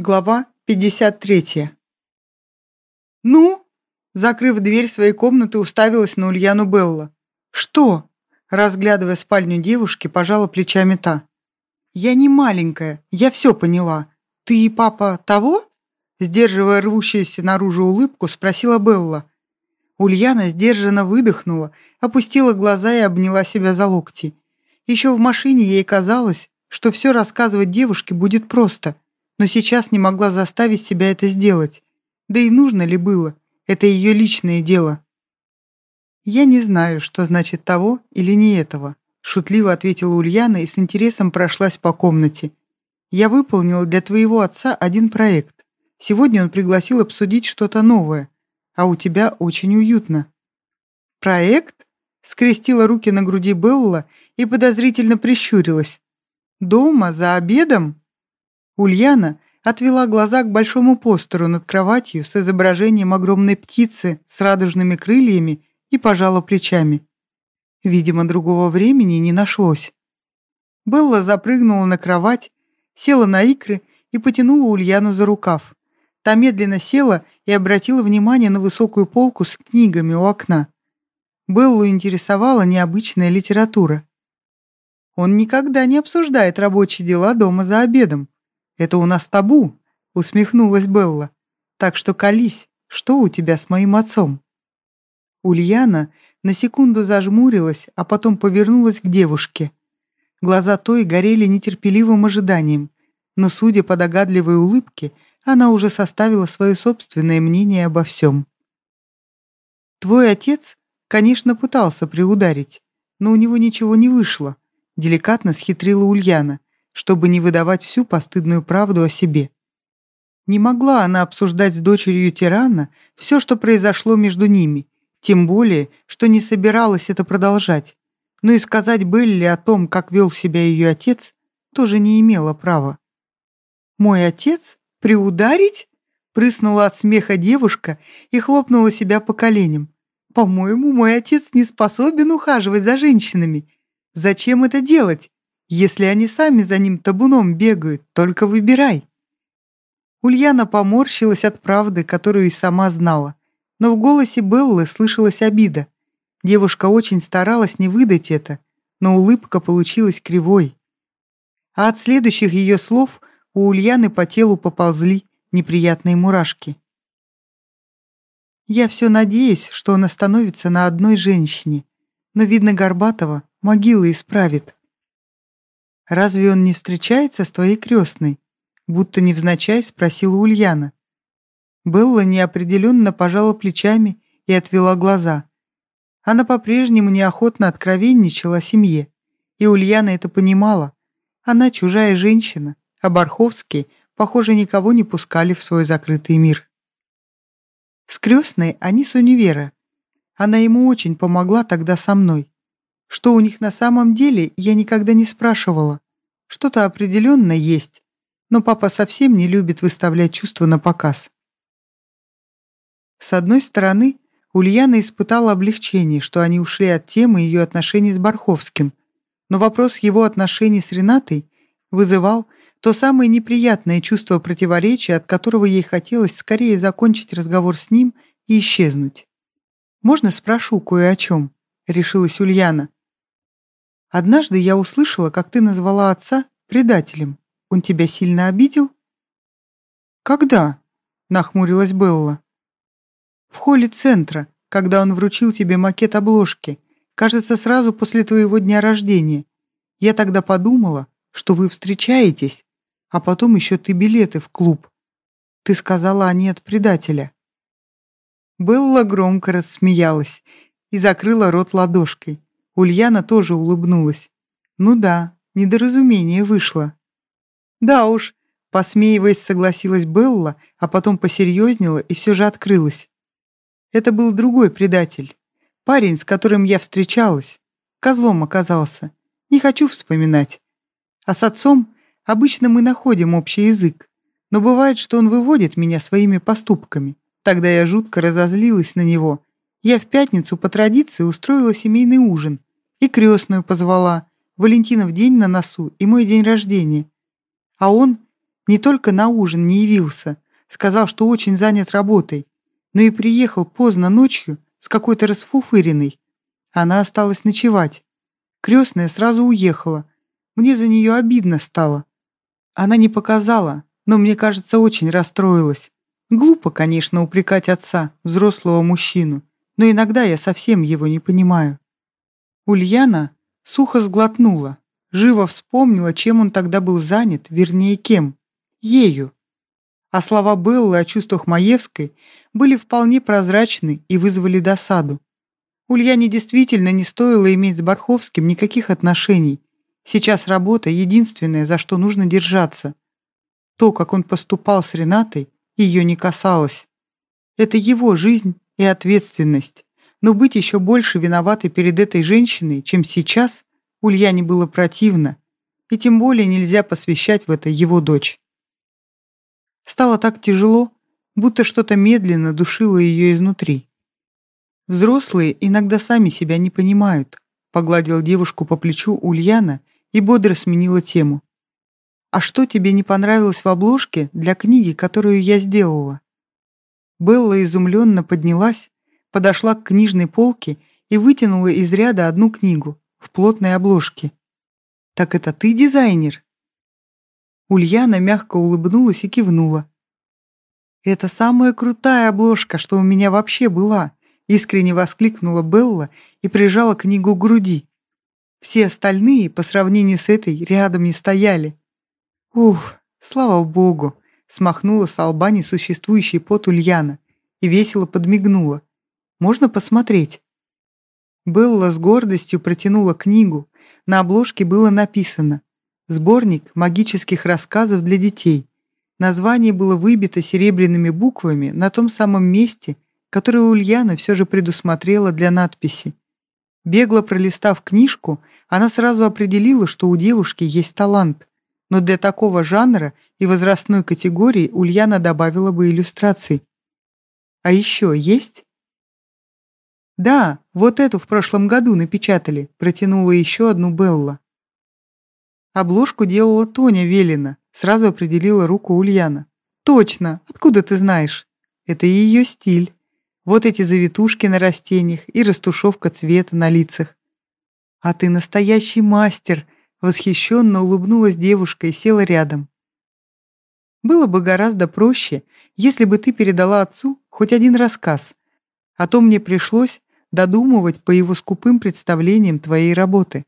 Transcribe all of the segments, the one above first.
Глава 53. «Ну?» Закрыв дверь своей комнаты, уставилась на Ульяну Белла. «Что?» Разглядывая спальню девушки, пожала плечами та. «Я не маленькая, я все поняла. Ты и папа того?» Сдерживая рвущуюся наружу улыбку, спросила Белла. Ульяна сдержанно выдохнула, опустила глаза и обняла себя за локти. Еще в машине ей казалось, что все рассказывать девушке будет просто – но сейчас не могла заставить себя это сделать. Да и нужно ли было? Это ее личное дело. «Я не знаю, что значит того или не этого», шутливо ответила Ульяна и с интересом прошлась по комнате. «Я выполнила для твоего отца один проект. Сегодня он пригласил обсудить что-то новое, а у тебя очень уютно». «Проект?» скрестила руки на груди Белла и подозрительно прищурилась. «Дома, за обедом?» Ульяна отвела глаза к большому постеру над кроватью с изображением огромной птицы с радужными крыльями и пожала плечами. Видимо, другого времени не нашлось. Белла запрыгнула на кровать, села на икры и потянула Ульяну за рукав. Та медленно села и обратила внимание на высокую полку с книгами у окна. Беллу интересовала необычная литература. Он никогда не обсуждает рабочие дела дома за обедом, это у нас табу», — усмехнулась Белла. «Так что колись, что у тебя с моим отцом?» Ульяна на секунду зажмурилась, а потом повернулась к девушке. Глаза той горели нетерпеливым ожиданием, но, судя по догадливой улыбке, она уже составила свое собственное мнение обо всем. «Твой отец, конечно, пытался приударить, но у него ничего не вышло», — деликатно схитрила Ульяна чтобы не выдавать всю постыдную правду о себе. Не могла она обсуждать с дочерью тирана все, что произошло между ними, тем более, что не собиралась это продолжать. Но и сказать Белли о том, как вел себя ее отец, тоже не имела права. «Мой отец? Приударить?» Прыснула от смеха девушка и хлопнула себя по коленям. «По-моему, мой отец не способен ухаживать за женщинами. Зачем это делать? Если они сами за ним табуном бегают, только выбирай». Ульяна поморщилась от правды, которую и сама знала. Но в голосе Беллы слышалась обида. Девушка очень старалась не выдать это, но улыбка получилась кривой. А от следующих ее слов у Ульяны по телу поползли неприятные мурашки. «Я все надеюсь, что он остановится на одной женщине, но, видно, Горбатова могила исправит». «Разве он не встречается с твоей крестной?» Будто невзначай спросила Ульяна. Белла неопределенно пожала плечами и отвела глаза. Она по-прежнему неохотно откровенничала о семье, и Ульяна это понимала. Она чужая женщина, а Барховские, похоже, никого не пускали в свой закрытый мир. С крестной они с универа. Она ему очень помогла тогда со мной. Что у них на самом деле, я никогда не спрашивала. Что-то определенно есть, но папа совсем не любит выставлять чувства на показ. С одной стороны, Ульяна испытала облегчение, что они ушли от темы ее отношений с Барховским, но вопрос его отношений с Ренатой вызывал то самое неприятное чувство противоречия, от которого ей хотелось скорее закончить разговор с ним и исчезнуть. «Можно спрошу кое о чем?» — решилась Ульяна. Однажды я услышала, как ты назвала отца предателем. Он тебя сильно обидел?» «Когда?» — нахмурилась Белла. «В холле центра, когда он вручил тебе макет обложки. Кажется, сразу после твоего дня рождения. Я тогда подумала, что вы встречаетесь, а потом еще ты билеты в клуб. Ты сказала, они от предателя». Белла громко рассмеялась и закрыла рот ладошкой. Ульяна тоже улыбнулась. «Ну да, недоразумение вышло». «Да уж», — посмеиваясь, согласилась Белла, а потом посерьезнела и все же открылась. «Это был другой предатель. Парень, с которым я встречалась. Козлом оказался. Не хочу вспоминать. А с отцом обычно мы находим общий язык. Но бывает, что он выводит меня своими поступками. Тогда я жутко разозлилась на него. Я в пятницу по традиции устроила семейный ужин. И крестную позвала. Валентинов день на носу и мой день рождения. А он Не только на ужин не явился, сказал, что очень занят работой, но и приехал поздно ночью с какой-то расфуфыренной. Она осталась ночевать. Крестная сразу уехала. Мне за нее обидно стало. Она не показала, но, мне кажется, очень расстроилась. Глупо, конечно, упрекать отца, взрослого мужчину, но иногда я совсем его не понимаю. Ульяна сухо сглотнула, живо вспомнила, чем он тогда был занят, вернее, кем. Ею. А слова Беллы о чувствах Маевской были вполне прозрачны и вызвали досаду. Ульяне действительно не стоило иметь с Барховским никаких отношений. Сейчас работа — единственное, за что нужно держаться. То, как он поступал с Ренатой, ее не касалось. Это его жизнь и ответственность. Но быть еще больше виноватой перед этой женщиной, чем сейчас, Ульяне было противно, и тем более нельзя посвящать в это его дочь. Стало так тяжело, будто что-то медленно душило ее изнутри. Взрослые иногда сами себя не понимают, погладил девушку по плечу Ульяна и бодро сменила тему. «А что тебе не понравилось в обложке для книги, которую я сделала?» Белла изумленно поднялась, подошла к книжной полке и вытянула из ряда одну книгу в плотной обложке. «Так это ты дизайнер?» Ульяна мягко улыбнулась и кивнула. «Это самая крутая обложка, что у меня вообще была», искренне воскликнула Белла и прижала книгу к груди. Все остальные, по сравнению с этой, рядом не стояли. «Ух, слава богу!» смахнула с лба несуществующий пот Ульяна и весело подмигнула. Можно посмотреть?» Белла с гордостью протянула книгу. На обложке было написано «Сборник магических рассказов для детей». Название было выбито серебряными буквами на том самом месте, которое Ульяна все же предусмотрела для надписи. Бегло пролистав книжку, она сразу определила, что у девушки есть талант. Но для такого жанра и возрастной категории Ульяна добавила бы иллюстраций. «А еще есть?» «Да, вот эту в прошлом году напечатали», протянула еще одну Белла. Обложку делала Тоня Велина, сразу определила руку Ульяна. «Точно! Откуда ты знаешь?» «Это ее стиль. Вот эти завитушки на растениях и растушевка цвета на лицах». «А ты настоящий мастер!» Восхищенно улыбнулась девушка и села рядом. «Было бы гораздо проще, если бы ты передала отцу хоть один рассказ, а то мне пришлось додумывать по его скупым представлениям твоей работы.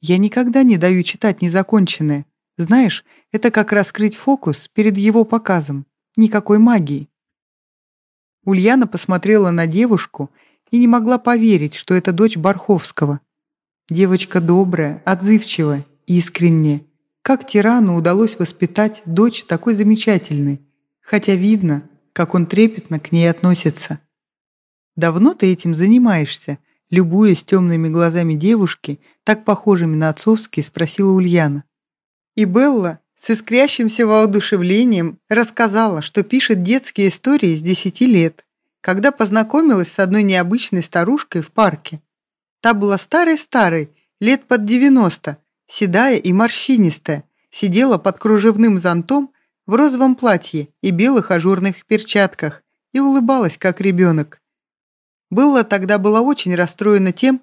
Я никогда не даю читать незаконченное. Знаешь, это как раскрыть фокус перед его показом. Никакой магии. Ульяна посмотрела на девушку и не могла поверить, что это дочь Барховского. Девочка добрая, отзывчивая, искренняя. Как тирану удалось воспитать дочь такой замечательной, хотя видно, как он трепетно к ней относится. «Давно ты этим занимаешься?» Любуясь темными глазами девушки, так похожими на отцовские, спросила Ульяна. И Белла с искрящимся воодушевлением рассказала, что пишет детские истории с десяти лет, когда познакомилась с одной необычной старушкой в парке. Та была старой-старой, лет под девяносто, седая и морщинистая, сидела под кружевным зонтом в розовом платье и белых ажурных перчатках и улыбалась, как ребенок. Белла тогда была очень расстроена тем,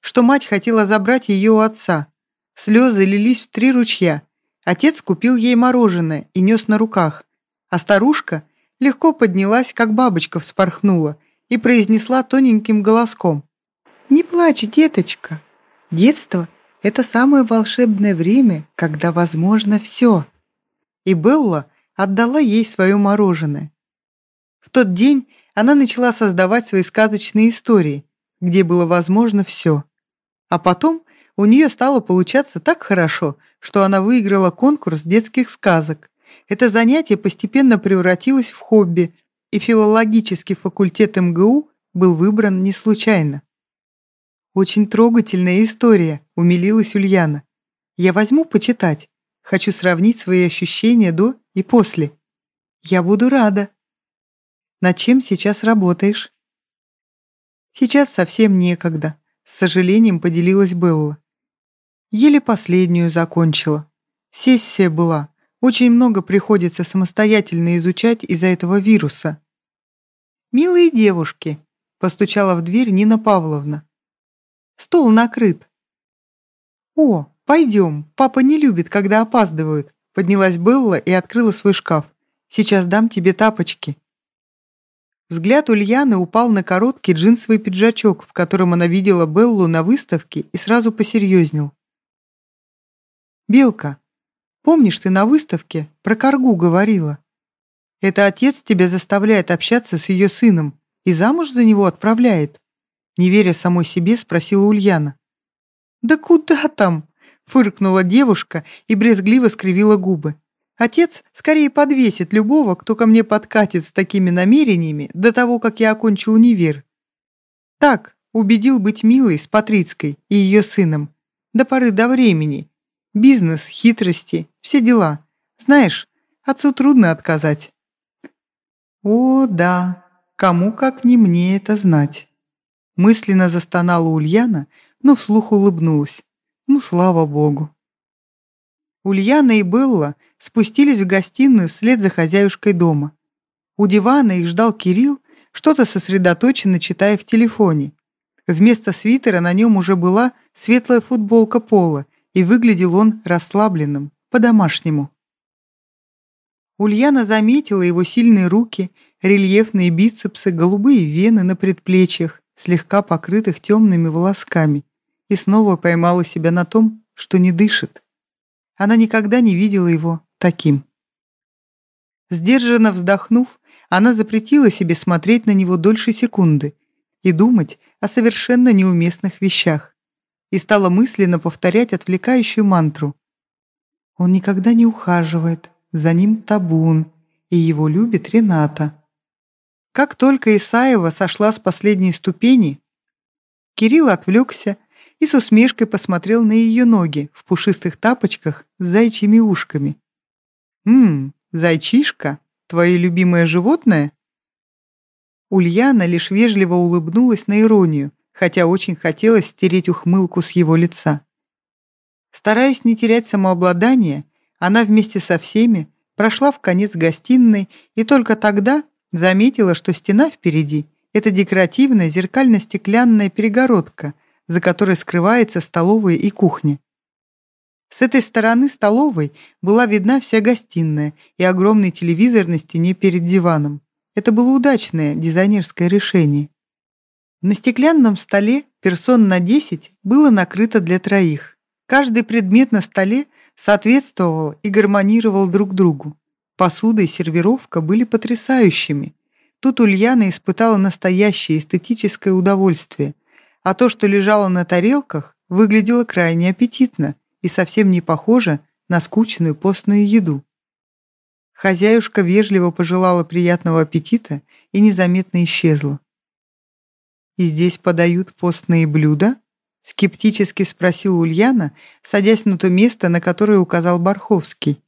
что мать хотела забрать ее у отца. Слезы лились в три ручья. Отец купил ей мороженое и нес на руках, а старушка легко поднялась, как бабочка вспорхнула, и произнесла тоненьким голоском. «Не плачь, деточка. Детство — это самое волшебное время, когда возможно все». И Белла отдала ей свое мороженое. В тот день она начала создавать свои сказочные истории, где было возможно все. А потом у нее стало получаться так хорошо, что она выиграла конкурс детских сказок. Это занятие постепенно превратилось в хобби, и филологический факультет МГУ был выбран не случайно. «Очень трогательная история», — умилилась Ульяна. «Я возьму почитать. Хочу сравнить свои ощущения до и после. Я буду рада». Над чем сейчас работаешь?» «Сейчас совсем некогда», — с сожалением поделилась Белла. «Еле последнюю закончила. Сессия была, Очень много приходится самостоятельно изучать из-за этого вируса. «Милые девушки», — постучала в дверь Нина Павловна. «Стол накрыт». «О, пойдем, папа не любит, когда опаздывают», — поднялась Белла и открыла свой шкаф. «Сейчас дам тебе тапочки». Взгляд Ульяны упал на короткий джинсовый пиджачок, в котором она видела Беллу на выставке и сразу посерьезнел. «Белка, помнишь, ты на выставке про коргу говорила? Это отец тебя заставляет общаться с ее сыном и замуж за него отправляет?» Не веря самой себе, спросила Ульяна. «Да куда там?» — фыркнула девушка и брезгливо скривила губы. Отец скорее подвесит любого, кто ко мне подкатит с такими намерениями до того, как я окончу универ. Так, убедил быть милой с Патрицкой и ее сыном. До поры до времени. Бизнес, хитрости, все дела. Знаешь, отцу трудно отказать. О, да, кому как не мне это знать. Мысленно застонала Ульяна, но вслух улыбнулась. Ну, слава богу. Ульяна и Белла спустились в гостиную вслед за хозяюшкой дома. У дивана их ждал Кирилл, что-то сосредоточенно читая в телефоне. Вместо свитера на нем уже была светлая футболка пола, и выглядел он расслабленным, по-домашнему. Ульяна заметила его сильные руки, рельефные бицепсы, голубые вены на предплечьях, слегка покрытых темными волосками, и снова поймала себя на том, что не дышит. Она никогда не видела его таким. Сдержанно вздохнув, она запретила себе смотреть на него дольше секунды и думать о совершенно неуместных вещах, и стала мысленно повторять отвлекающую мантру. Он никогда не ухаживает, за ним табун, и его любит Рената. Как только Исаева сошла с последней ступени, Кирилл отвлекся и с усмешкой посмотрел на ее ноги в пушистых тапочках с зайчьими ушками. «Ммм, зайчишка, твое любимое животное?» Ульяна лишь вежливо улыбнулась на иронию, хотя очень хотелось стереть ухмылку с его лица. Стараясь не терять самообладание, она вместе со всеми прошла в конец гостиной и только тогда заметила, что стена впереди — это декоративная зеркально-стеклянная перегородка — за которой скрывается столовая и кухня. С этой стороны столовой была видна вся гостиная и огромный телевизор на стене перед диваном. Это было удачное дизайнерское решение. На стеклянном столе персон на 10 было накрыто для троих. Каждый предмет на столе соответствовал и гармонировал друг другу. Посуда и сервировка были потрясающими. Тут Ульяна испытала настоящее эстетическое удовольствие – а то, что лежало на тарелках, выглядело крайне аппетитно и совсем не похоже на скучную постную еду. Хозяюшка вежливо пожелала приятного аппетита и незаметно исчезла. «И здесь подают постные блюда?» — скептически спросил Ульяна, садясь на то место, на которое указал Барховский.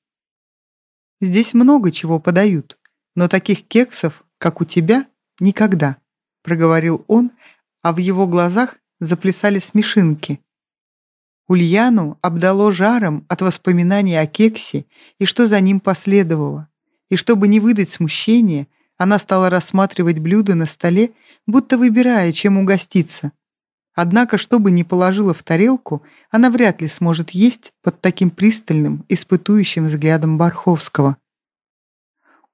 «Здесь много чего подают, но таких кексов, как у тебя, никогда», — проговорил он, а в его глазах заплясали смешинки. Ульяну обдало жаром от воспоминаний о кексе и что за ним последовало. И чтобы не выдать смущения, она стала рассматривать блюда на столе, будто выбирая, чем угоститься. Однако, что бы ни положила в тарелку, она вряд ли сможет есть под таким пристальным, испытующим взглядом Барховского.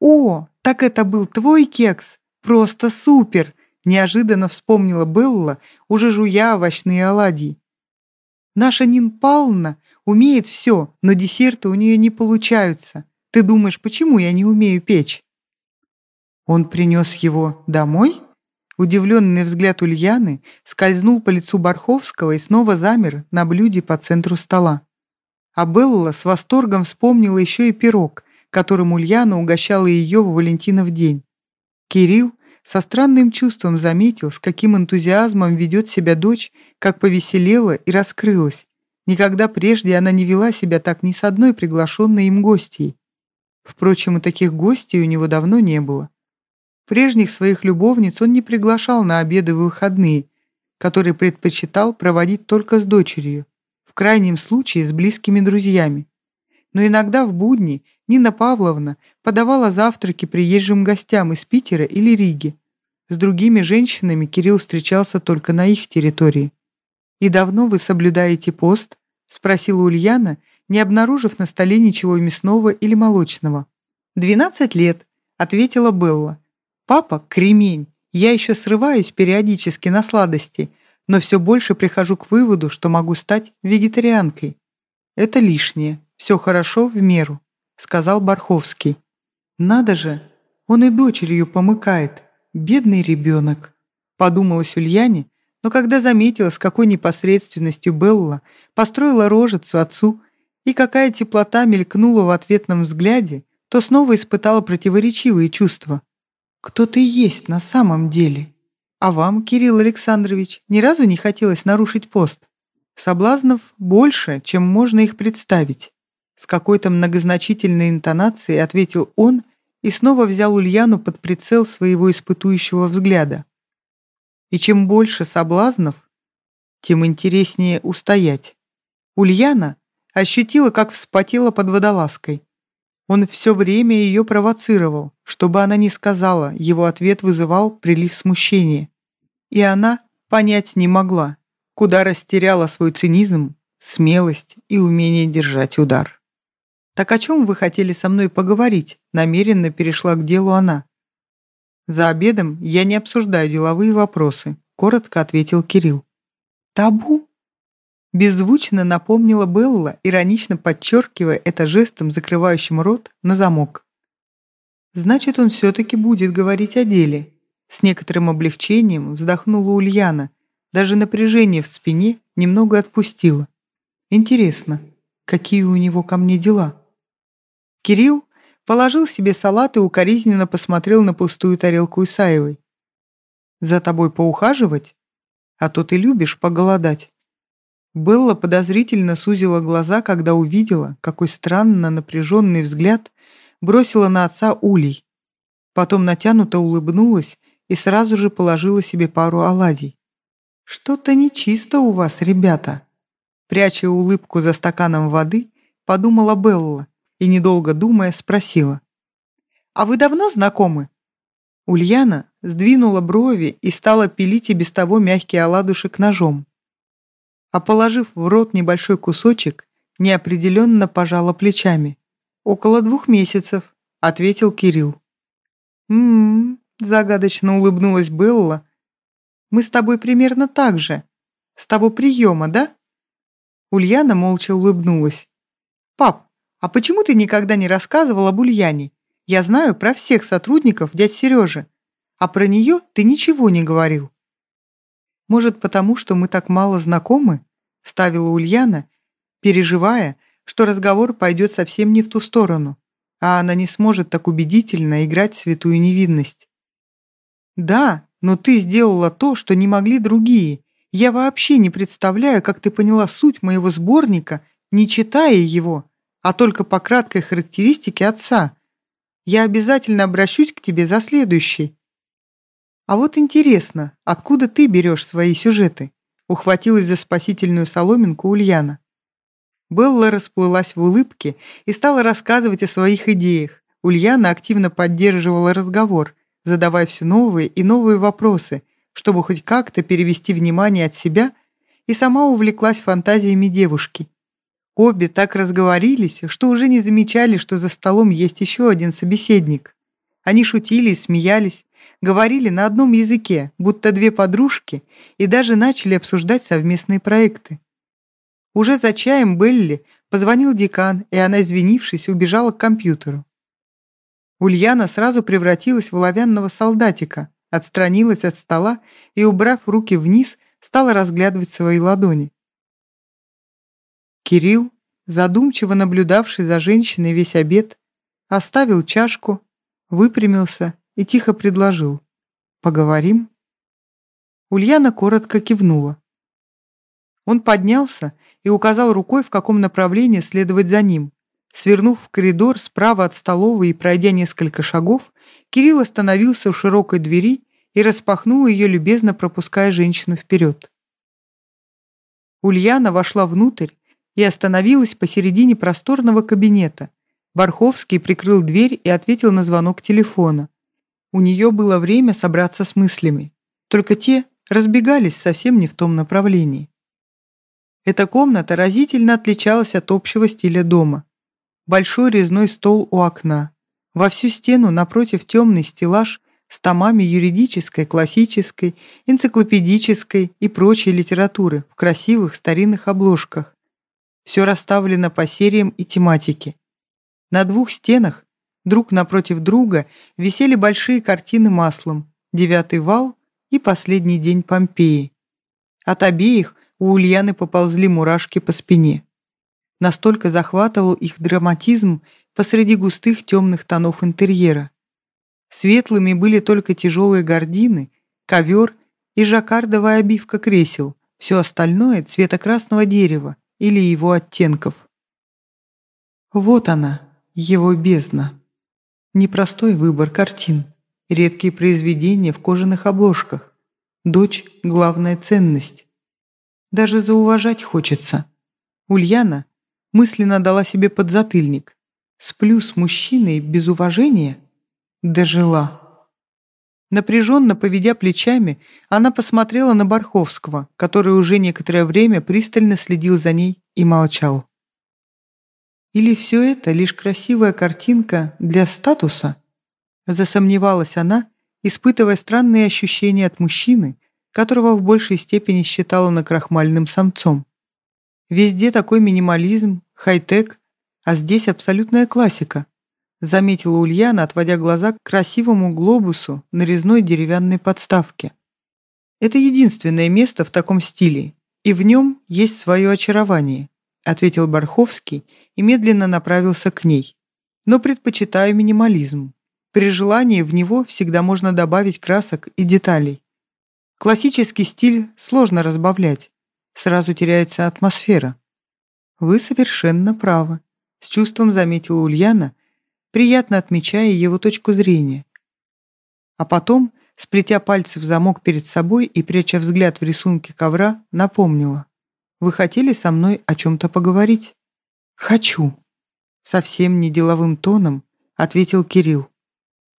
«О, так это был твой кекс! Просто супер!» Неожиданно вспомнила Белла, уже жуя овощные оладьи. «Наша Нин Павловна умеет все, но десерты у нее не получаются. Ты думаешь, почему я не умею печь?» Он принес его домой? Удивленный взгляд Ульяны скользнул по лицу Барховского и снова замер на блюде по центру стола. А Белла с восторгом вспомнила еще и пирог, которым Ульяна угощала ее в Валентинов день. Кирилл со странным чувством заметил, с каким энтузиазмом ведет себя дочь, как повеселела и раскрылась. Никогда прежде она не вела себя так ни с одной приглашенной им гостьей. Впрочем, и таких гостей у него давно не было. Прежних своих любовниц он не приглашал на обеды в выходные, которые предпочитал проводить только с дочерью, в крайнем случае с близкими друзьями. Но иногда в будни, Нина Павловна подавала завтраки приезжим гостям из Питера или Риги. С другими женщинами Кирилл встречался только на их территории. «И давно вы соблюдаете пост?» — спросила Ульяна, не обнаружив на столе ничего мясного или молочного. «Двенадцать лет», — ответила Белла. «Папа — кремень. Я еще срываюсь периодически на сладости, но все больше прихожу к выводу, что могу стать вегетарианкой. Это лишнее. Все хорошо в меру», — сказал Барховский. «Надо же, он и дочерью помыкает. Бедный ребенок», — подумалась Ульяне, но когда заметила, с какой непосредственностью Белла построила рожицу отцу и какая теплота мелькнула в ответном взгляде, то снова испытала противоречивые чувства. «Кто ты есть на самом деле? А вам, Кирилл Александрович, ни разу не хотелось нарушить пост? Соблазнов больше, чем можно их представить». С какой-то многозначительной интонацией ответил он и снова взял Ульяну под прицел своего испытующего взгляда. И чем больше соблазнов, тем интереснее устоять. Ульяна ощутила, как вспотела под водолазкой. Он все время ее провоцировал, чтобы она не сказала, его ответ вызывал прилив смущения. И она понять не могла, куда растеряла свой цинизм, смелость и умение держать удар. «Так о чем вы хотели со мной поговорить?» намеренно перешла к делу она. «За обедом я не обсуждаю деловые вопросы», коротко ответил Кирилл. «Табу?» Беззвучно напомнила Белла, иронично подчеркивая это жестом, закрывающим рот, на замок. «Значит, он все-таки будет говорить о деле». С некоторым облегчением вздохнула Ульяна, даже напряжение в спине немного отпустила. «Интересно, какие у него ко мне дела?» Кирилл положил себе салат и укоризненно посмотрел на пустую тарелку Исаевой. «За тобой поухаживать? А то ты любишь поголодать». Белла подозрительно сузила глаза, когда увидела, какой странно напряженный взгляд бросила на отца Улей. Потом натянуто улыбнулась и сразу же положила себе пару оладий. «Что-то нечисто у вас, ребята!» Пряча улыбку за стаканом воды, подумала Белла и, недолго думая, спросила. «А вы давно знакомы?» Ульяна сдвинула брови и стала пилить и без того мягкий оладушек ножом а положив в рот небольшой кусочек, неопределенно пожала плечами. «Около двух месяцев», — ответил Кирилл. «М-м-м», загадочно улыбнулась Белла. «Мы с тобой примерно так же. С того приема, да?» Ульяна молча улыбнулась. «Пап, а почему ты никогда не рассказывал об Ульяне? Я знаю про всех сотрудников дядь Сережи, а про нее ты ничего не говорил». «Может, потому что мы так мало знакомы?» — ставила Ульяна, переживая, что разговор пойдет совсем не в ту сторону, а она не сможет так убедительно играть святую невинность. «Да, но ты сделала то, что не могли другие. Я вообще не представляю, как ты поняла суть моего сборника, не читая его, а только по краткой характеристике отца. Я обязательно обращусь к тебе за следующей. «А вот интересно, откуда ты берешь свои сюжеты?» Ухватилась за спасительную соломинку Ульяна. Белла расплылась в улыбке и стала рассказывать о своих идеях. Ульяна активно поддерживала разговор, задавая все новые и новые вопросы, чтобы хоть как-то перевести внимание от себя, и сама увлеклась фантазиями девушки. Обе так разговорились, что уже не замечали, что за столом есть еще один собеседник. Они шутили и смеялись, говорили на одном языке, будто две подружки, и даже начали обсуждать совместные проекты. Уже за чаем Белли позвонил декан, и она, извинившись, убежала к компьютеру. Ульяна сразу превратилась в оловянного солдатика, отстранилась от стола и, убрав руки вниз, стала разглядывать свои ладони. Кирилл, задумчиво наблюдавший за женщиной весь обед, оставил чашку, выпрямился и тихо предложил «Поговорим?» Ульяна коротко кивнула. Он поднялся и указал рукой, в каком направлении следовать за ним. Свернув в коридор справа от столовой и пройдя несколько шагов, Кирилл остановился у широкой двери и распахнул ее, любезно пропуская женщину вперед. Ульяна вошла внутрь и остановилась посередине просторного кабинета, Барховский прикрыл дверь и ответил на звонок телефона. У нее было время собраться с мыслями. Только те разбегались совсем не в том направлении. Эта комната разительно отличалась от общего стиля дома. Большой резной стол у окна. Во всю стену напротив темный стеллаж с томами юридической, классической, энциклопедической и прочей литературы в красивых старинных обложках. Все расставлено по сериям и тематике. На двух стенах, друг напротив друга, висели большие картины маслом «Девятый вал» и «Последний день Помпеи». От обеих у Ульяны поползли мурашки по спине. Настолько захватывал их драматизм посреди густых темных тонов интерьера. Светлыми были только тяжелые гардины, ковер и жаккардовая обивка кресел, все остальное цвета красного дерева или его оттенков. Вот она, его бездна. Непростой выбор картин, редкие произведения в кожаных обложках. Дочь — главная ценность. Даже зауважать хочется. Ульяна мысленно дала себе подзатыльник. Сплю с мужчиной без уважения? Дожила. Напряженно поведя плечами, она посмотрела на Барховского, который уже некоторое время пристально следил за ней и молчал. Или все это лишь красивая картинка для статуса? Засомневалась она, испытывая странные ощущения от мужчины, которого в большей степени считала накрахмальным самцом. Везде такой минимализм, хай-тек, а здесь абсолютная классика, заметила Ульяна, отводя глаза к красивому глобусу на резной деревянной подставке. Это единственное место в таком стиле, и в нем есть свое очарование ответил Барховский и медленно направился к ней. Но предпочитаю минимализм. При желании в него всегда можно добавить красок и деталей. Классический стиль сложно разбавлять. Сразу теряется атмосфера. Вы совершенно правы, с чувством заметила Ульяна, приятно отмечая его точку зрения. А потом, сплетя пальцы в замок перед собой и пряча взгляд в рисунке ковра, напомнила. Вы хотели со мной о чем-то поговорить?» «Хочу», — совсем не деловым тоном ответил Кирилл.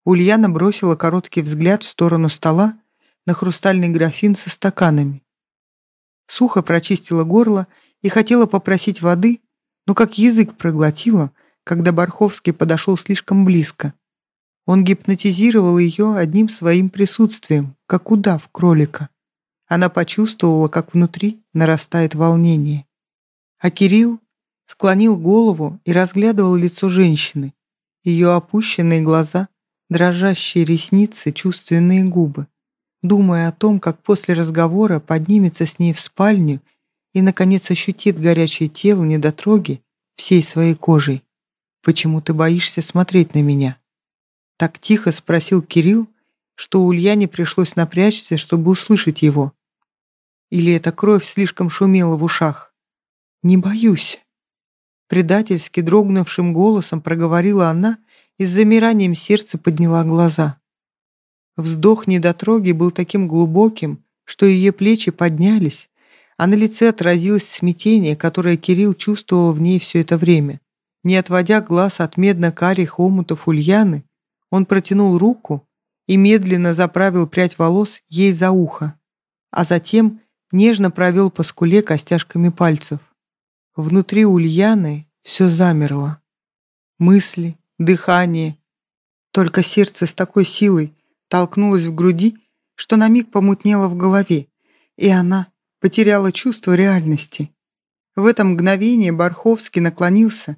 Ульяна бросила короткий взгляд в сторону стола на хрустальный графин со стаканами. Сухо прочистила горло и хотела попросить воды, но как язык проглотила, когда Барховский подошел слишком близко. Он гипнотизировал ее одним своим присутствием, как удав кролика. Она почувствовала, как внутри нарастает волнение. А Кирилл склонил голову и разглядывал лицо женщины, ее опущенные глаза, дрожащие ресницы, чувственные губы, думая о том, как после разговора поднимется с ней в спальню и, наконец, ощутит горячее тело недотроги всей своей кожей. «Почему ты боишься смотреть на меня?» Так тихо спросил Кирилл, что Ульяне пришлось напрячься, чтобы услышать его. Или эта кровь слишком шумела в ушах? «Не боюсь». Предательски дрогнувшим голосом проговорила она и с замиранием сердца подняла глаза. Вздох недотроги был таким глубоким, что ее плечи поднялись, а на лице отразилось смятение, которое Кирилл чувствовал в ней все это время. Не отводя глаз от медно-карих омутов Ульяны, он протянул руку и медленно заправил прядь волос ей за ухо, а затем нежно провел по скуле костяшками пальцев. Внутри Ульяны все замерло. Мысли, дыхание. Только сердце с такой силой толкнулось в груди, что на миг помутнело в голове, и она потеряла чувство реальности. В это мгновение Барховский наклонился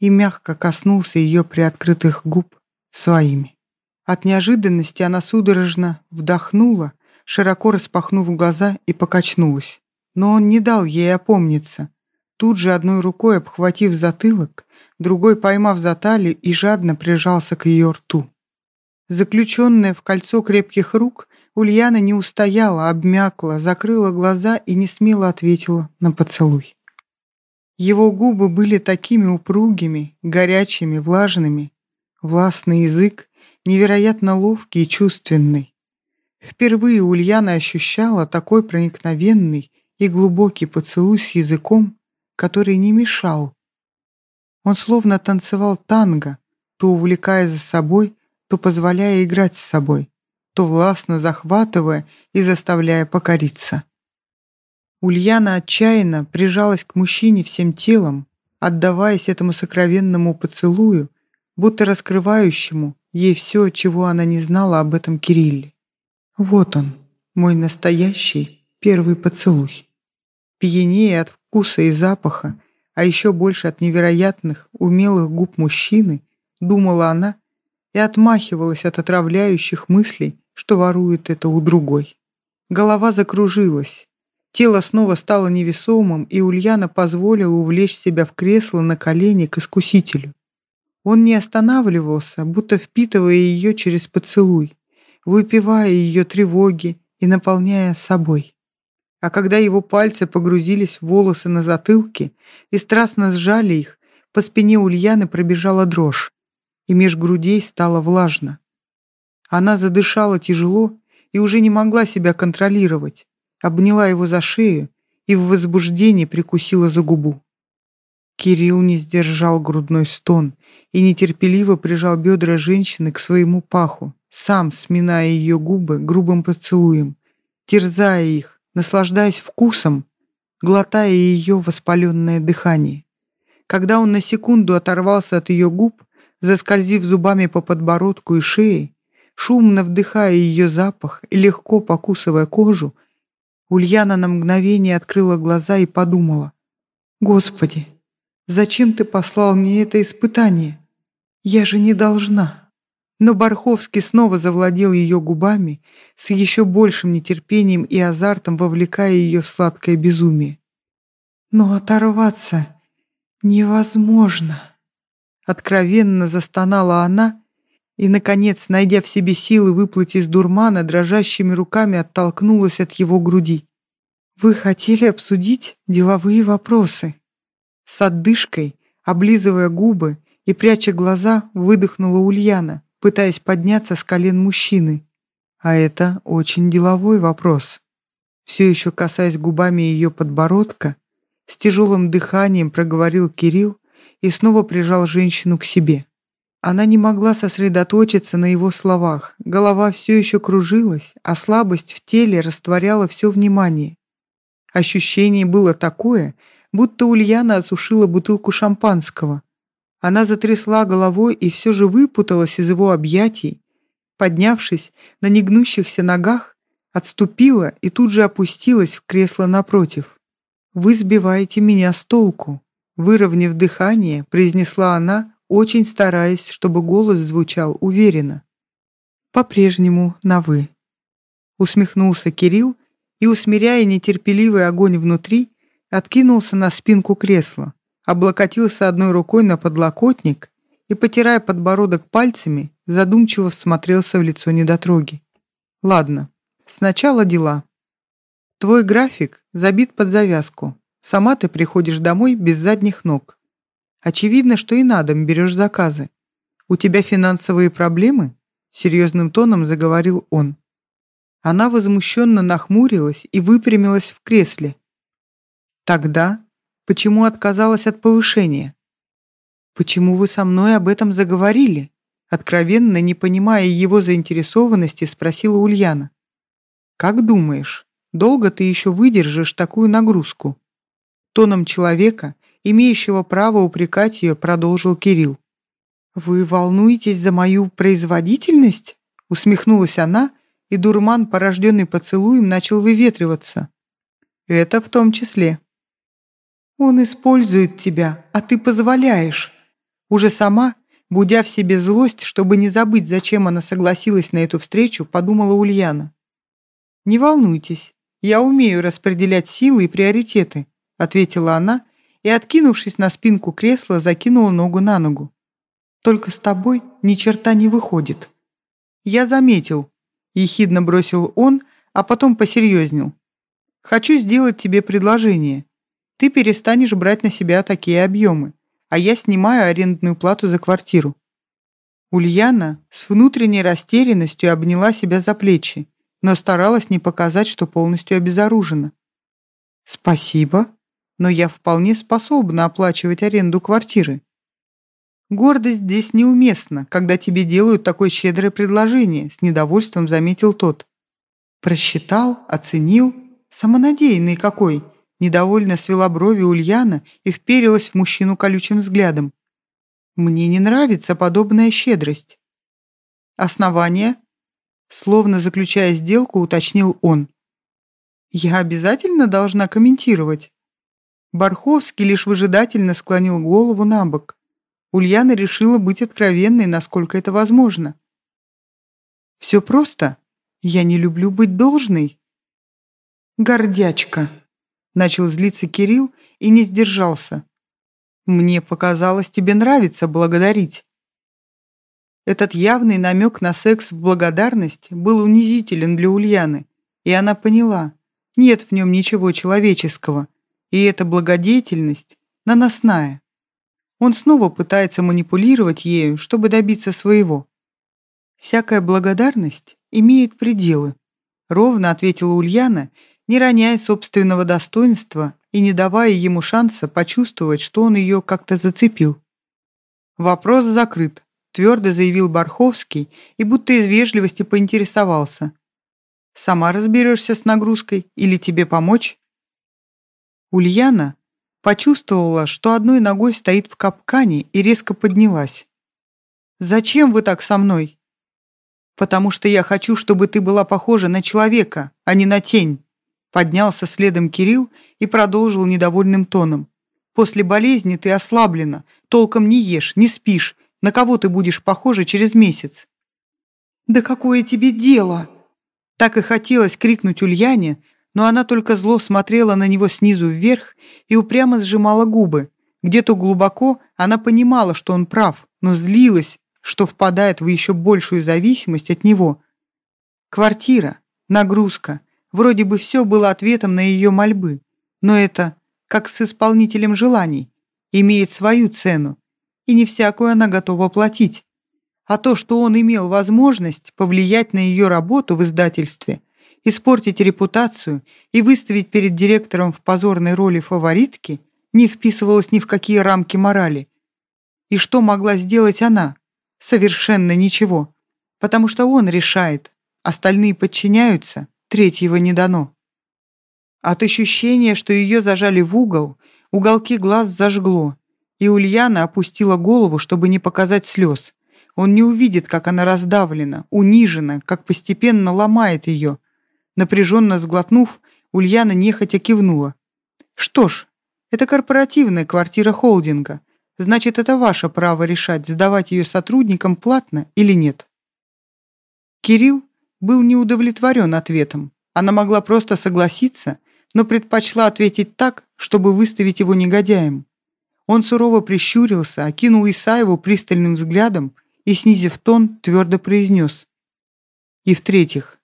и мягко коснулся ее приоткрытых губ своими. От неожиданности она судорожно вдохнула, широко распахнув глаза и покачнулась. Но он не дал ей опомниться. Тут же одной рукой обхватив затылок, другой поймав за талию и жадно прижался к ее рту. Заключенная в кольцо крепких рук, Ульяна не устояла, обмякла, закрыла глаза и не смело ответила на поцелуй. Его губы были такими упругими, горячими, влажными. Властный язык, невероятно ловкий и чувственный. Впервые Ульяна ощущала такой проникновенный и глубокий поцелуй с языком, который не мешал. Он словно танцевал танго, то увлекая за собой, то позволяя играть с собой, то властно захватывая и заставляя покориться. Ульяна отчаянно прижалась к мужчине всем телом, отдаваясь этому сокровенному поцелую, будто раскрывающему ей все, чего она не знала об этом Кирилле. Вот он, мой настоящий первый поцелуй. Пьянее от вкуса и запаха, а еще больше от невероятных, умелых губ мужчины, думала она и отмахивалась от отравляющих мыслей, что ворует это у другой. Голова закружилась, тело снова стало невесомым, и Ульяна позволила увлечь себя в кресло на колени к искусителю. Он не останавливался, будто впитывая ее через поцелуй, выпивая ее тревоги и наполняя собой. А когда его пальцы погрузились в волосы на затылке и страстно сжали их, по спине Ульяны пробежала дрожь, и меж грудей стало влажно. Она задышала тяжело и уже не могла себя контролировать, обняла его за шею и в возбуждении прикусила за губу. Кирилл не сдержал грудной стон и нетерпеливо прижал бедра женщины к своему паху, сам сминая ее губы грубым поцелуем, терзая их, наслаждаясь вкусом, глотая ее воспаленное дыхание. Когда он на секунду оторвался от ее губ, заскользив зубами по подбородку и шее, шумно вдыхая ее запах и легко покусывая кожу, Ульяна на мгновение открыла глаза и подумала, «Господи, зачем ты послал мне это испытание? Я же не должна». Но Барховский снова завладел ее губами с еще большим нетерпением и азартом, вовлекая ее в сладкое безумие. «Но оторваться невозможно!» Откровенно застонала она и, наконец, найдя в себе силы выплыть из дурмана, дрожащими руками оттолкнулась от его груди. «Вы хотели обсудить деловые вопросы?» С отдышкой, облизывая губы и пряча глаза, выдохнула Ульяна, пытаясь подняться с колен мужчины. А это очень деловой вопрос. Все еще касаясь губами ее подбородка, с тяжелым дыханием проговорил Кирилл и снова прижал женщину к себе. Она не могла сосредоточиться на его словах. Голова все еще кружилась, а слабость в теле растворяла все внимание. Ощущение было такое, будто Ульяна осушила бутылку шампанского. Она затрясла головой и все же выпуталась из его объятий, поднявшись на негнущихся ногах, отступила и тут же опустилась в кресло напротив. «Вы сбиваете меня с толку», — выровняв дыхание, произнесла она, очень стараясь, чтобы голос звучал уверенно. «По-прежнему на «вы». Усмехнулся Кирилл и, усмиряя нетерпеливый огонь внутри, откинулся на спинку кресла, облокотился одной рукой на подлокотник и, потирая подбородок пальцами, задумчиво всмотрелся в лицо недотроги. «Ладно, сначала дела. Твой график забит под завязку. Сама ты приходишь домой без задних ног. Очевидно, что и на дом берешь заказы. У тебя финансовые проблемы?» Серьезным тоном заговорил он. Она возмущенно нахмурилась и выпрямилась в кресле. «Тогда почему отказалась от повышения?» «Почему вы со мной об этом заговорили?» Откровенно, не понимая его заинтересованности, спросила Ульяна. «Как думаешь, долго ты еще выдержишь такую нагрузку?» Тоном человека, имеющего право упрекать ее, продолжил Кирилл. «Вы волнуетесь за мою производительность?» Усмехнулась она, и дурман, порожденный поцелуем, начал выветриваться. «Это в том числе». «Он использует тебя, а ты позволяешь». Уже сама, будя в себе злость, чтобы не забыть, зачем она согласилась на эту встречу, подумала Ульяна. «Не волнуйтесь, я умею распределять силы и приоритеты», ответила она и, откинувшись на спинку кресла, закинула ногу на ногу. «Только с тобой ни черта не выходит». «Я заметил», — ехидно бросил он, а потом посерьезнел. «Хочу сделать тебе предложение. Ты перестанешь брать на себя такие объемы, а я снимаю арендную плату за квартиру». Ульяна с внутренней растерянностью обняла себя за плечи, но старалась не показать, что полностью обезоружена. «Спасибо», но я вполне способна оплачивать аренду квартиры. Гордость здесь неуместна, когда тебе делают такое щедрое предложение, с недовольством заметил тот. Просчитал, оценил. Самонадеянный какой. Недовольно свела брови Ульяна и вперилась в мужчину колючим взглядом. Мне не нравится подобная щедрость. Основание? Словно заключая сделку, уточнил он. Я обязательно должна комментировать. Барховский лишь выжидательно склонил голову на бок. Ульяна решила быть откровенной, насколько это возможно. «Все просто. Я не люблю быть должной». «Гордячка», — начал злиться Кирилл и не сдержался. «Мне показалось, тебе нравится благодарить». Этот явный намек на секс в благодарность был унизителен для Ульяны, и она поняла, нет в нем ничего человеческого, и эта благодетельность наносная. Он снова пытается манипулировать ею, чтобы добиться своего. «Всякая благодарность имеет пределы», — ровно ответила Ульяна, не роняя собственного достоинства и не давая ему шанса почувствовать, что он ее как-то зацепил. «Вопрос закрыт», — твердо заявил Барховский и будто из вежливости поинтересовался. «Сама разберешься с нагрузкой или тебе помочь?» Ульяна почувствовала, что одной ногой стоит в капкане и резко поднялась. «Зачем вы так со мной?» «Потому что я хочу, чтобы ты была похожа на человека, а не на тень», поднялся следом Кирилл и продолжил недовольным тоном. «После болезни ты ослаблена, толком не ешь, не спишь. На кого ты будешь похожа через месяц?» «Да какое тебе дело?» Так и хотелось крикнуть Ульяне, но она только зло смотрела на него снизу вверх и упрямо сжимала губы. Где-то глубоко она понимала, что он прав, но злилась, что впадает в еще большую зависимость от него. Квартира, нагрузка. Вроде бы все было ответом на ее мольбы. Но это, как с исполнителем желаний, имеет свою цену, и не всякую она готова платить. А то, что он имел возможность повлиять на ее работу в издательстве, испортить репутацию и выставить перед директором в позорной роли фаворитки не вписывалось ни в какие рамки морали. И что могла сделать она? Совершенно ничего. Потому что он решает, остальные подчиняются, третьего не дано. От ощущения, что ее зажали в угол, уголки глаз зажгло, и Ульяна опустила голову, чтобы не показать слез. Он не увидит, как она раздавлена, унижена, как постепенно ломает ее, Напряженно сглотнув, Ульяна нехотя кивнула. «Что ж, это корпоративная квартира холдинга. Значит, это ваше право решать, сдавать ее сотрудникам платно или нет». Кирилл был не удовлетворен ответом. Она могла просто согласиться, но предпочла ответить так, чтобы выставить его негодяем. Он сурово прищурился, окинул Исаеву пристальным взглядом и, снизив тон, твердо произнес. «И в-третьих,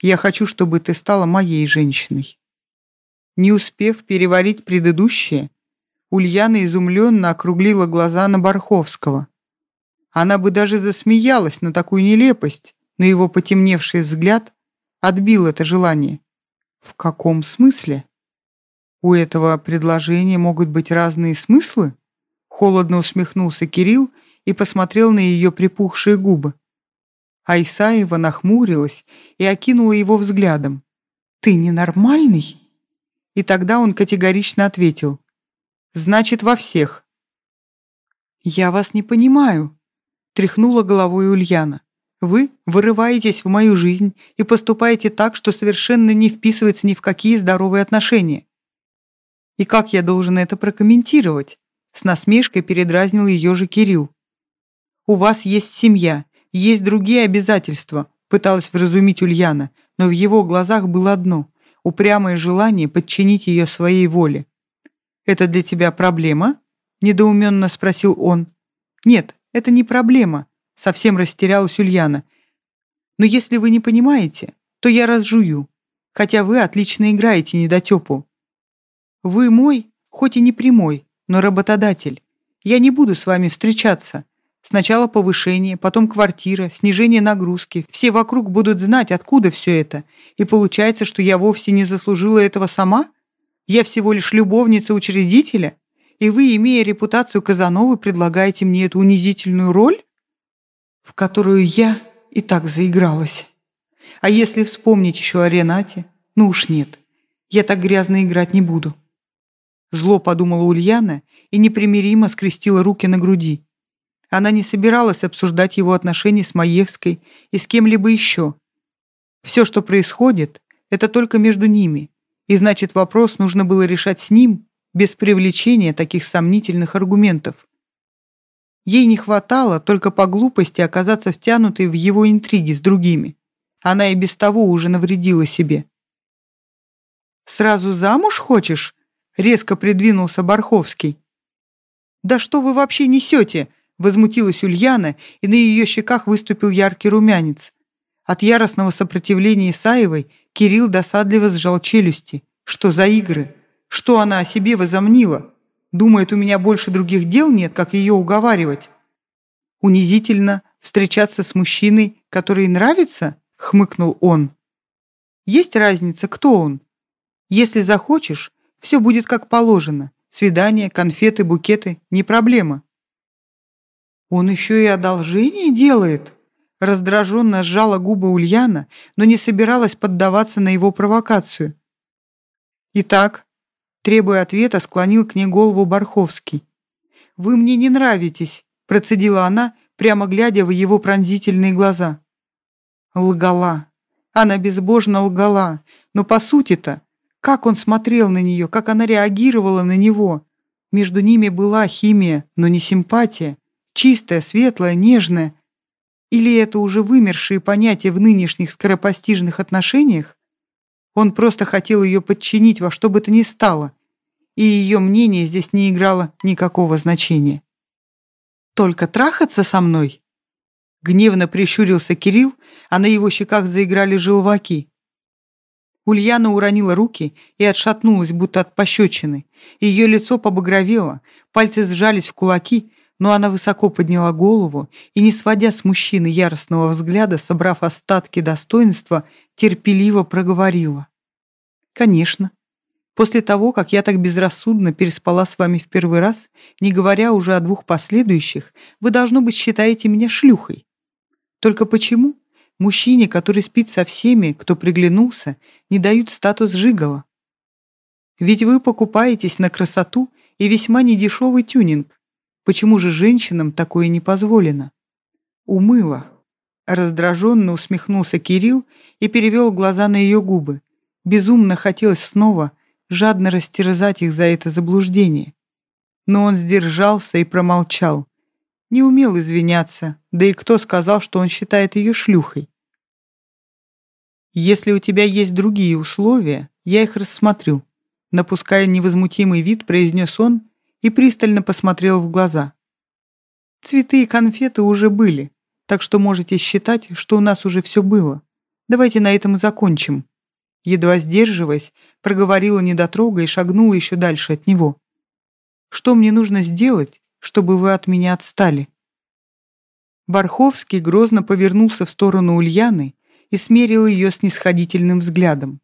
я хочу, чтобы ты стала моей женщиной». Не успев переварить предыдущее, Ульяна изумленно округлила глаза на Барховского. Она бы даже засмеялась на такую нелепость, но его потемневший взгляд отбил это желание. В каком смысле? У этого предложения могут быть разные смыслы? Холодно усмехнулся Кирилл и посмотрел на ее припухшие губы. А Исаева нахмурилась и окинула его взглядом. «Ты ненормальный?» И тогда он категорично ответил. «Значит, во всех». «Я вас не понимаю», — тряхнула головой Ульяна. «Вы вырываетесь в мою жизнь и поступаете так, что совершенно не вписывается ни в какие здоровые отношения». «И как я должен это прокомментировать?» С насмешкой передразнил ее же Кирилл. «У вас есть семья, есть другие обязательства», — пыталась вразумить Ульяна, но в его глазах было одно — упрямое желание подчинить ее своей воле. «Это для тебя проблема?» — недоуменно спросил он. «Нет, это не проблема», — совсем растерялась Ульяна. «Но если вы не понимаете, то я разжую, хотя вы отлично играете недотепу. Вы мой, хоть и не прямой, но работодатель. Я не буду с вами встречаться. Сначала повышение, потом квартира, снижение нагрузки. Все вокруг будут знать, откуда все это. И получается, что я вовсе не заслужила этого сама? Я всего лишь любовница учредителя? И вы, имея репутацию Казановы, предлагаете мне эту унизительную роль, в которую я и так заигралась. А если вспомнить еще о Ренате, ну уж нет, я так грязно играть не буду. Зло подумала Ульяна и непримиримо скрестила руки на груди. Она не собиралась обсуждать его отношения с Маевской и с кем-либо еще. Все, что происходит, это только между ними, и значит вопрос нужно было решать с ним, без привлечения таких сомнительных аргументов. Ей не хватало только по глупости оказаться втянутой в его интриги с другими. Она и без того уже навредила себе. «Сразу замуж хочешь?» — резко придвинулся Барховский. «Да что вы вообще несете?» — возмутилась Ульяна, и на ее щеках выступил яркий румянец. От яростного сопротивления Исаевой Кирилл досадливо сжал челюсти. «Что за игры? Что она о себе возомнила? Думает, у меня больше других дел нет, как ее уговаривать?» «Унизительно встречаться с мужчиной, который нравится?» — хмыкнул он. «Есть разница, кто он? Если захочешь, все будет как положено. Свидания, конфеты, букеты – не проблема. Он еще и одолжение делает? Раздраженно сжала губы Ульяна, но не собиралась поддаваться на его провокацию. Итак, требуя ответа, склонил к ней голову Барховский. «Вы мне не нравитесь», – процедила она, прямо глядя в его пронзительные глаза. Лгала. Она безбожно лгала, но по сути-то как он смотрел на нее, как она реагировала на него. Между ними была химия, но не симпатия. Чистая, светлая, нежная. Или это уже вымершие понятия в нынешних скоропостижных отношениях? Он просто хотел ее подчинить во что бы то ни стало, и ее мнение здесь не играло никакого значения. «Только трахаться со мной?» Гневно прищурился Кирилл, а на его щеках заиграли желваки. Ульяна уронила руки и отшатнулась, будто от пощечины. Ее лицо побагровело, пальцы сжались в кулаки, но она высоко подняла голову и, не сводя с мужчины яростного взгляда, собрав остатки достоинства, терпеливо проговорила. «Конечно. После того, как я так безрассудно переспала с вами в первый раз, не говоря уже о двух последующих, вы, должно быть, считаете меня шлюхой. Только почему? Мужчине, который спит со всеми, кто приглянулся, не дают статус жигала. Ведь вы покупаетесь на красоту и весьма недешевый тюнинг. Почему же женщинам такое не позволено? Умыла. Раздраженно усмехнулся Кирилл и перевел глаза на ее губы. Безумно хотелось снова жадно растерзать их за это заблуждение. Но он сдержался и промолчал. Не умел извиняться, да и кто сказал, что он считает ее шлюхой? Если у тебя есть другие условия, я их рассмотрю. Напуская невозмутимый вид, произнес он и пристально посмотрел в глаза. Цветы и конфеты уже были, так что можете считать, что у нас уже все было. Давайте на этом и закончим. Едва сдерживаясь, проговорила недотрога и шагнула еще дальше от него. Что мне нужно сделать, чтобы вы от меня отстали?» Барховский грозно повернулся в сторону Ульяны и смерил ее снисходительным взглядом.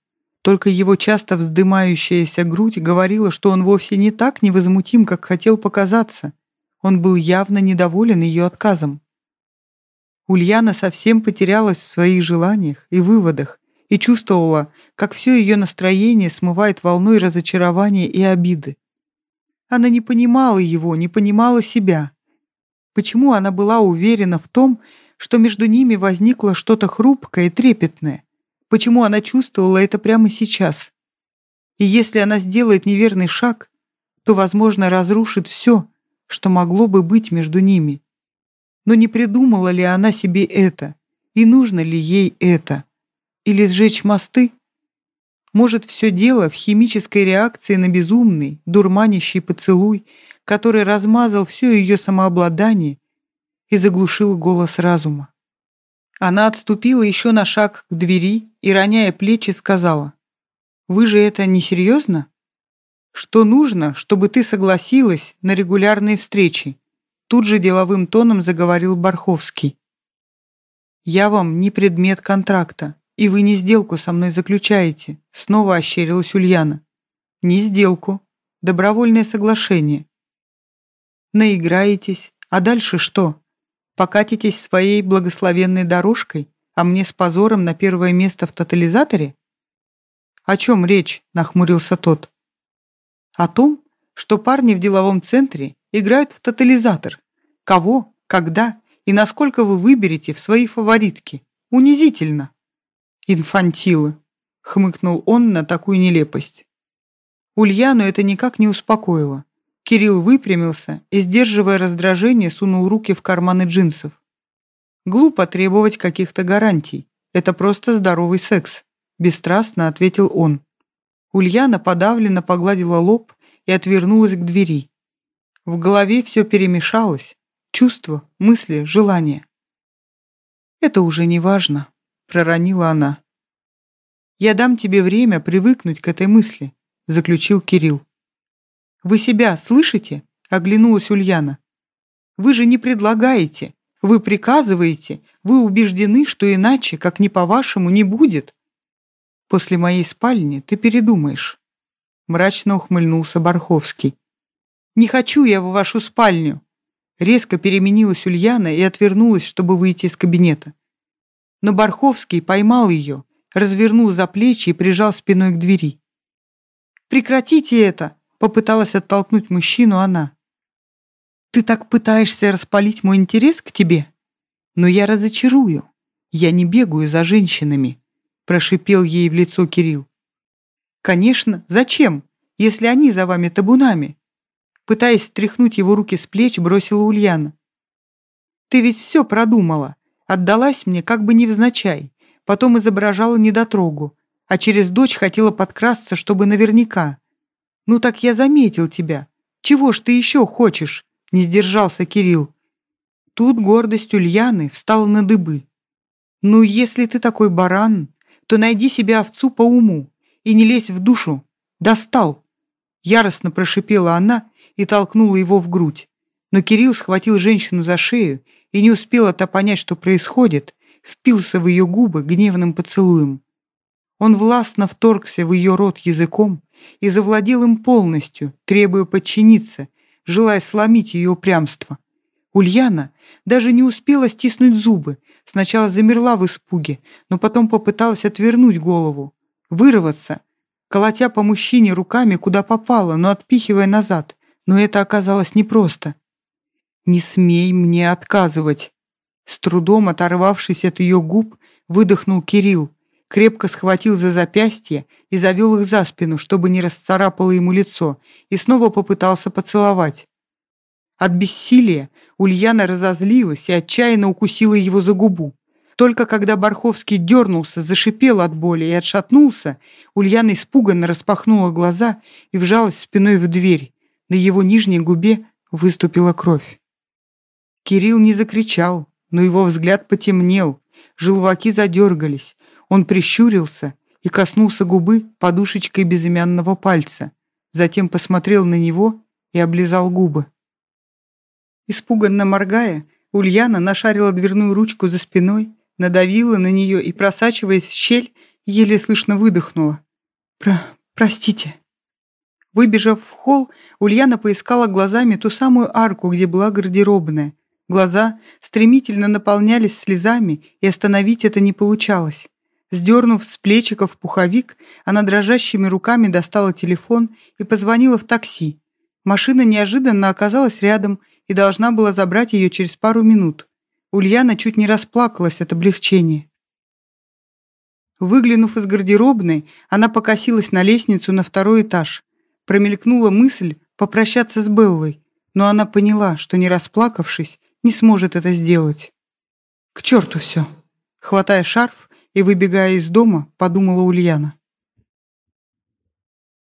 Только его часто вздымающаяся грудь говорила, что он вовсе не так невозмутим, как хотел показаться. Он был явно недоволен ее отказом. Ульяна совсем потерялась в своих желаниях и выводах и чувствовала, как все ее настроение смывает волной разочарования и обиды. Она не понимала его, не понимала себя. Почему она была уверена в том, что между ними возникло что-то хрупкое и трепетное? Почему она чувствовала это прямо сейчас? И если она сделает неверный шаг, то, возможно, разрушит все, что могло бы быть между ними. Но не придумала ли она себе это? И нужно ли ей это? Или сжечь мосты? Может, все дело в химической реакции на безумный, дурманящий поцелуй, который размазал все ее самообладание и заглушил голос разума. Она отступила еще на шаг к двери и, роняя плечи, сказала, «Вы же это не серьезно? Что нужно, чтобы ты согласилась на регулярные встречи?» Тут же деловым тоном заговорил Барховский. «Я вам не предмет контракта. «И вы не сделку со мной заключаете», — снова ощерилась Ульяна. «Не сделку. Добровольное соглашение. Наиграетесь, а дальше что? Покатитесь своей благословенной дорожкой, а мне с позором на первое место в тотализаторе? О чем речь? Нахмурился тот. О том, что парни в деловом центре играют в тотализатор. Кого, когда и насколько вы выберете в свои фаворитки. Унизительно. Инфантилы, хмыкнул он на такую нелепость. Ульяну это никак не успокоило. Кирилл выпрямился и, сдерживая раздражение, сунул руки в карманы джинсов. «Глупо требовать каких-то гарантий. Это просто здоровый секс», – бесстрастно ответил он. Ульяна подавленно погладила лоб и отвернулась к двери. В голове все перемешалось. Чувства, мысли, желания. «Это уже не важно», – проронила она. «Я дам тебе время привыкнуть к этой мысли», – заключил Кирилл. «Вы себя слышите?» — оглянулась Ульяна. «Вы же не предлагаете, вы приказываете, вы убеждены, что иначе, как не по-вашему, не будет. После моей спальни ты передумаешь». Мрачно ухмыльнулся Барховский. «Не хочу я в вашу спальню!» Резко переменилась Ульяна и отвернулась, чтобы выйти из кабинета. Но Барховский поймал ее, развернул за плечи и прижал спиной к двери. «Прекратите это!» Попыталась оттолкнуть мужчину она. «Ты так пытаешься распалить мой интерес к тебе? Но я разочарую. Я не бегаю за женщинами», — прошипел ей в лицо Кирилл. «Конечно, зачем, если они за вами табунами?» Пытаясь стряхнуть его руки с плеч, бросила Ульяна. «Ты ведь все продумала. Отдалась мне как бы невзначай. Потом изображала недотрогу. А через дочь хотела подкрасться, чтобы наверняка. «Ну так я заметил тебя. Чего ж ты еще хочешь?» — не сдержался Кирилл. Тут гордость Ульяны встала на дыбы. «Ну, если ты такой баран, то найди себе овцу по уму и не лезь в душу. Достал!» Яростно прошипела она и толкнула его в грудь. Но Кирилл схватил женщину за шею и не успел это понять, что происходит, впился в ее губы гневным поцелуем. Он властно вторгся в ее рот языком, и завладел им полностью, требуя подчиниться, желая сломить ее упрямство. Ульяна даже не успела стиснуть зубы, сначала замерла в испуге, но потом попыталась отвернуть голову, вырваться, колотя по мужчине руками, куда попало, но отпихивая назад. Но это оказалось непросто. «Не смей мне отказывать!» С трудом оторвавшись от ее губ, выдохнул Кирилл, крепко схватил за запястье и завел их за спину, чтобы не расцарапало ему лицо, и снова попытался поцеловать. От бессилия Ульяна разозлилась и отчаянно укусила его за губу. Только когда Барховский дернулся, зашипел от боли и отшатнулся, Ульяна испуганно распахнула глаза и вжалась спиной в дверь. На его нижней губе выступила кровь. Кирилл не закричал, но его взгляд потемнел, желваки задергались, он прищурился и коснулся губы подушечкой безымянного пальца, затем посмотрел на него и облизал губы. Испуганно моргая, Ульяна нашарила дверную ручку за спиной, надавила на нее и, просачиваясь в щель, еле слышно выдохнула. «Про... простите». Выбежав в холл, Ульяна поискала глазами ту самую арку, где была гардеробная. Глаза стремительно наполнялись слезами, и остановить это не получалось. Сдернув с плечиков пуховик, она дрожащими руками достала телефон и позвонила в такси. Машина неожиданно оказалась рядом и должна была забрать ее через пару минут. Ульяна чуть не расплакалась от облегчения. Выглянув из гардеробной, она покосилась на лестницу на второй этаж. Промелькнула мысль попрощаться с Беллой, но она поняла, что не расплакавшись, не сможет это сделать. К черту все. Хватая шарф, и, выбегая из дома, подумала Ульяна.